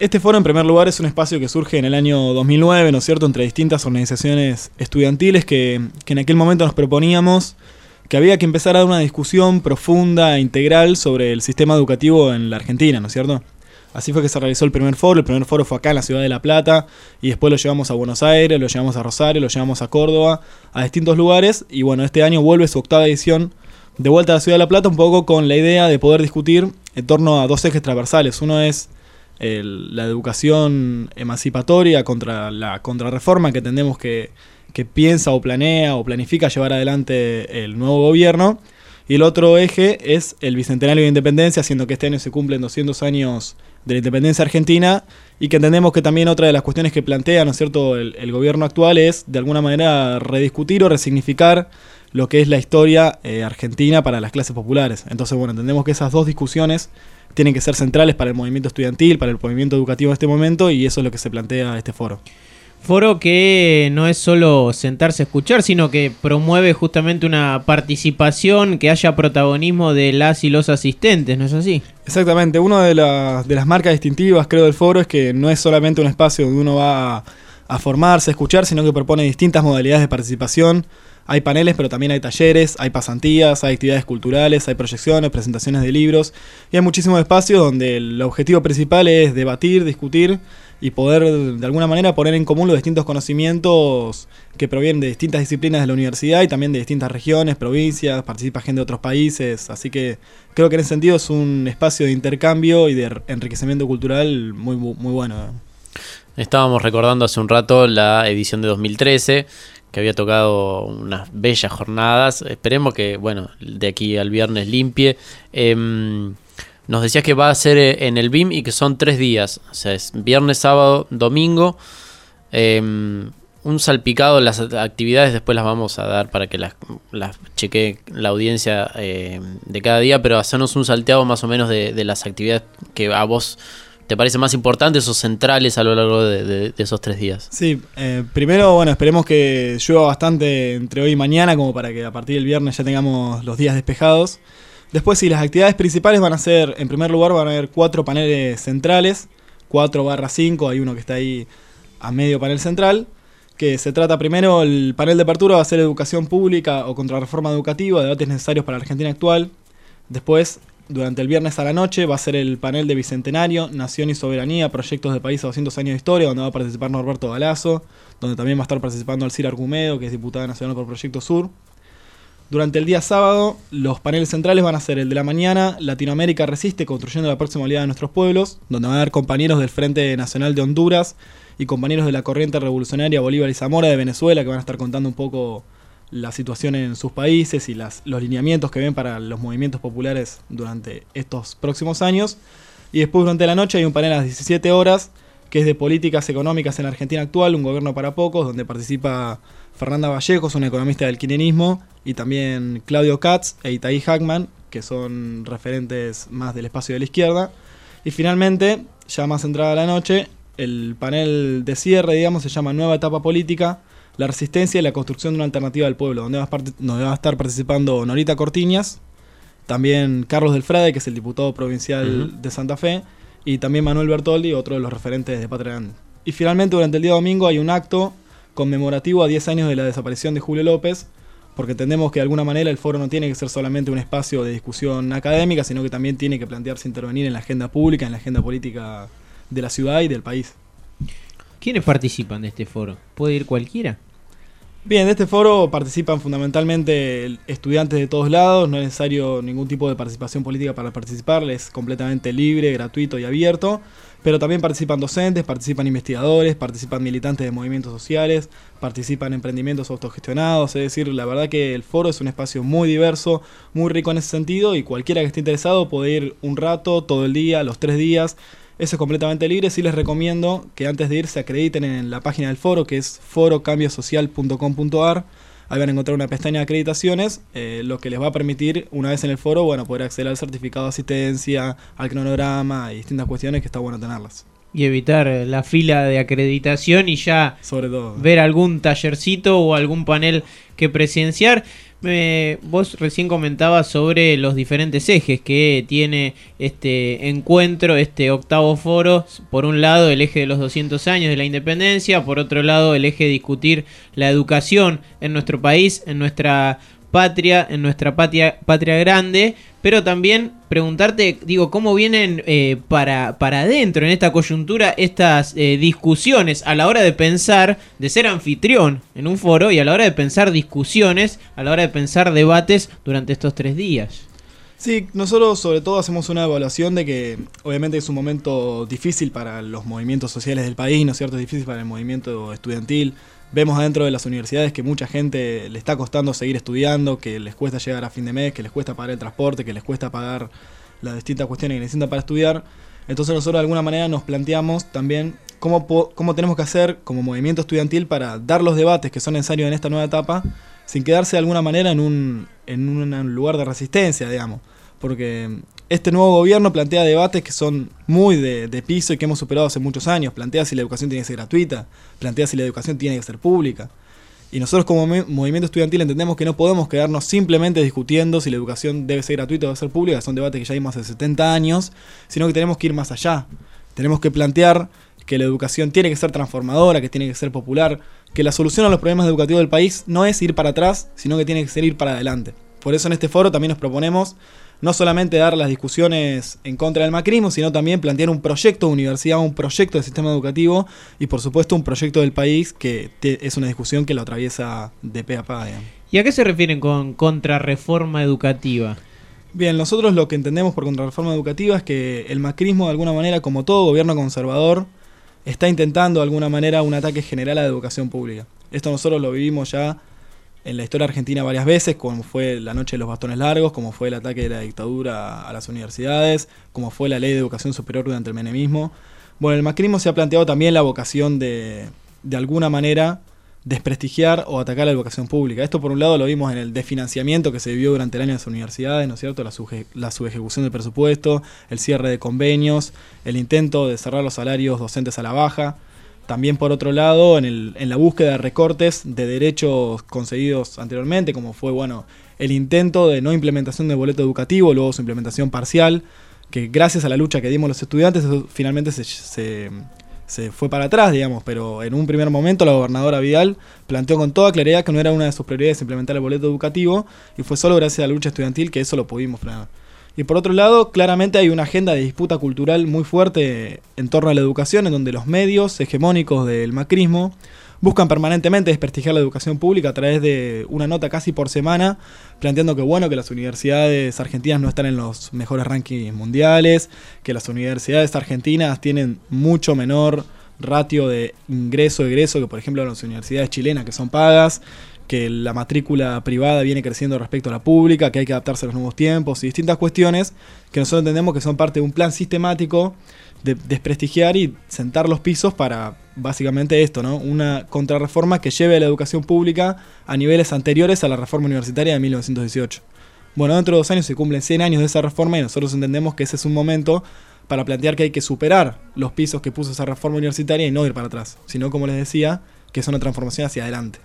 Este foro, en primer lugar, es un espacio que surge en el año 2009, ¿no es cierto?, entre distintas organizaciones estudiantiles que, en aquel momento nos proponíamos que había que empezar a dar una discusión profunda e integral sobre el sistema educativo en la Argentina, ¿no es cierto? Así fue que se realizó el primer foro. El primer foro fue acá en la ciudad de La Plata y después lo llevamos a Buenos Aires, lo llevamos a Rosario, lo llevamos a Córdoba, a distintos lugares. Y bueno, este año vuelve su octava edición de vuelta a la ciudad de La Plata, un poco con la idea de poder discutir en torno a dos ejes transversales. Uno es el, la educación emancipatoria contra la contrarreforma que entendemos que, que piensa o planea o planifica llevar adelante el nuevo gobierno. Y el otro eje es el Bicentenario de Independencia, siendo que este año se cumplen 200 años de la independencia argentina y que entendemos que también otra de las cuestiones que plantea, ¿no es cierto?, el, gobierno actual es de alguna manera rediscutir o resignificar lo que es la historia eh, argentina para las clases populares. Entonces, bueno, entendemos que esas dos discusiones tienen que ser centrales para el movimiento estudiantil, para el movimiento educativo en este momento y eso es lo que se plantea este foro. Foro que no es solo sentarse a escuchar, sino que promueve justamente una participación, que haya protagonismo de las y los asistentes, ¿no es así? Exactamente, una de, la, de las marcas distintivas creo del foro es que no es solamente un espacio donde uno va a, a formarse, a escuchar, sino que propone distintas modalidades de participación. Hay paneles, pero también hay talleres, hay pasantías, hay actividades culturales, hay proyecciones, presentaciones de libros y hay muchísimos espacios donde el objetivo principal es debatir, discutir y poder de alguna manera poner en común los distintos conocimientos que provienen de distintas disciplinas de la universidad y también de distintas regiones, provincias, participa gente de otros países, así que creo que en ese sentido es un espacio de intercambio y de enriquecimiento cultural muy, muy bueno. Estábamos recordando hace un rato la edición de 2013 que había tocado unas bellas jornadas. Esperemos que, bueno, de aquí al viernes limpie. Eh, nos decías que va a ser eh, en el BIM y que son tres días. O sea, es viernes, sábado, domingo. Eh, un salpicado, las actividades después las vamos a dar para que las, las chequee la audiencia eh, de cada día, pero hacernos un salteado más o menos de, de las actividades que a vos ¿Te parece más importantes o centrales a lo largo de, de, de esos tres días? Sí, eh, primero, bueno, esperemos que llueva bastante entre hoy y mañana, como para que a partir del viernes ya tengamos los días despejados. Después, sí, las actividades principales van a ser, en primer lugar, van a haber cuatro paneles centrales, 4 barra 5, hay uno que está ahí a medio panel central, que se trata primero, el panel de apertura va a ser educación pública o contrarreforma educativa, debates necesarios para la Argentina actual. Después, durante el viernes a la noche va a ser el panel de Bicentenario, Nación y Soberanía, Proyectos de País a 200 años de historia, donde va a participar Norberto Galazo, donde también va a estar participando Alcira Argumedo, que es diputada nacional por Proyecto Sur. Durante el día sábado, los paneles centrales van a ser el de la mañana, Latinoamérica resiste construyendo la próxima oleada de nuestros pueblos, donde van a haber compañeros del Frente Nacional de Honduras y compañeros de la Corriente Revolucionaria Bolívar y Zamora de Venezuela, que van a estar contando un poco la situación en sus países y los lineamientos que ven para los movimientos populares durante estos próximos años. Y después durante la noche hay un panel a las 17 horas que es de políticas económicas en la Argentina actual, un gobierno para pocos, donde participa Fernanda Vallejos, una economista del kirchnerismo, y también Claudio Katz e Itaí Hackman, que son referentes más del espacio de la izquierda. Y finalmente, ya más entrada la noche, el panel de cierre, digamos, se llama Nueva Etapa Política, la resistencia y la construcción de una alternativa del pueblo, donde va a, donde va a estar participando Norita Cortiñas, también Carlos del Frade, que es el diputado provincial uh -huh. de Santa Fe, y también Manuel Bertoldi, otro de los referentes de Patria. Y finalmente, durante el día domingo hay un acto conmemorativo a 10 años de la desaparición de Julio López, porque entendemos que de alguna manera el foro no tiene que ser solamente un espacio de discusión académica, sino que también tiene que plantearse intervenir en la agenda pública, en la agenda política de la ciudad y del país. ¿Quiénes participan de este foro? ¿Puede ir cualquiera? Bien, de este foro participan fundamentalmente estudiantes de todos lados, no es necesario ningún tipo de participación política para participar, es completamente libre, gratuito y abierto, pero también participan docentes, participan investigadores, participan militantes de movimientos sociales, participan emprendimientos autogestionados, es decir, la verdad que el foro es un espacio muy diverso, muy rico en ese sentido y cualquiera que esté interesado puede ir un rato, todo el día, los tres días, eso es completamente libre. Sí les recomiendo que antes de ir se acrediten en la página del foro, que es forocambiosocial.com.ar. Ahí van a encontrar una pestaña de acreditaciones, eh, lo que les va a permitir, una vez en el foro, bueno, poder acceder al certificado de asistencia, al cronograma y distintas cuestiones que está bueno tenerlas. Y evitar la fila de acreditación y ya Sobre todo. ver algún tallercito o algún panel que presenciar. Vos recién comentabas sobre los diferentes ejes que tiene este encuentro, este octavo foro. Por un lado, el eje de los 200 años de la independencia, por otro lado, el eje de discutir la educación en nuestro país, en nuestra patria, en nuestra patria, patria grande, pero también preguntarte, digo, cómo vienen eh, para, para adentro en esta coyuntura estas eh, discusiones a la hora de pensar, de ser anfitrión en un foro y a la hora de pensar discusiones, a la hora de pensar debates durante estos tres días. Sí, nosotros sobre todo hacemos una evaluación de que obviamente es un momento difícil para los movimientos sociales del país, ¿no es cierto? Es difícil para el movimiento estudiantil, Vemos adentro de las universidades que mucha gente le está costando seguir estudiando, que les cuesta llegar a fin de mes, que les cuesta pagar el transporte, que les cuesta pagar las distintas cuestiones que necesitan para estudiar. Entonces nosotros de alguna manera nos planteamos también cómo, cómo tenemos que hacer como movimiento estudiantil para dar los debates que son necesarios en esta nueva etapa sin quedarse de alguna manera en un, en un lugar de resistencia, digamos. Porque este nuevo gobierno plantea debates que son muy de, piso y que hemos superado hace muchos años. Plantea si la educación tiene que ser gratuita, plantea si la educación tiene que ser pública. Y nosotros como movimiento estudiantil entendemos que no podemos quedarnos simplemente discutiendo si la educación debe ser gratuita o debe ser pública, son debates que ya vimos hace 70 años, sino que tenemos que ir más allá. Tenemos que plantear que la educación tiene que ser transformadora, que tiene que ser popular, que la solución a los problemas educativos del país no es ir para atrás, sino que tiene que ser ir para adelante. Por eso en este foro también nos proponemos no solamente dar las discusiones en contra del macrismo, sino también plantear un proyecto de universidad, un proyecto de sistema educativo y por supuesto un proyecto del país que es una discusión que lo atraviesa de pe a pa. ¿Y a qué se refieren con contrarreforma educativa? Bien, nosotros lo que entendemos por contrarreforma educativa es que el macrismo de alguna manera, como todo gobierno conservador, está intentando de alguna manera un ataque general a la educación pública. Esto nosotros lo vivimos ya en la historia argentina varias veces, como fue la noche de los bastones largos, como fue el ataque de la dictadura a las universidades, como fue la ley de educación superior durante el menemismo. Bueno, el macrismo se ha planteado también la vocación de, de alguna manera, desprestigiar o atacar la educación pública. Esto por un lado lo vimos en el desfinanciamiento que se vivió durante el año en las universidades, ¿no es cierto? La, la subejecución del presupuesto, el cierre de convenios, el intento de cerrar los salarios docentes a la baja. También por otro lado, en, el, en la búsqueda de recortes de derechos conseguidos anteriormente, como fue bueno el intento de no implementación del boleto educativo, luego su implementación parcial, que gracias a la lucha que dimos los estudiantes, finalmente se, se, fue para atrás, digamos, pero en un primer momento la gobernadora Vidal planteó con toda claridad que no era una de sus prioridades implementar el boleto educativo y fue solo gracias a la lucha estudiantil que eso lo pudimos frenar. Y por otro lado, claramente hay una agenda de disputa cultural muy fuerte en torno a la educación, en donde los medios hegemónicos del macrismo buscan permanentemente desprestigiar la educación pública a través de una nota casi por semana, planteando que bueno, que las universidades argentinas no están en los mejores rankings mundiales, que las universidades argentinas tienen mucho menor ratio de ingreso-egreso que por ejemplo las universidades chilenas que son pagas, que la matrícula privada viene creciendo respecto a la pública, que hay que adaptarse a los nuevos tiempos y distintas cuestiones que nosotros entendemos que son parte de un plan sistemático de desprestigiar y sentar los pisos para básicamente esto, ¿no? Una contrarreforma que lleve a la educación pública a niveles anteriores a la reforma universitaria de 1918. Bueno, dentro de dos años se cumplen 100 años de esa reforma y nosotros entendemos que ese es un momento para plantear que hay que superar los pisos que puso esa reforma universitaria y no ir para atrás, sino como les decía, que es una transformación hacia adelante.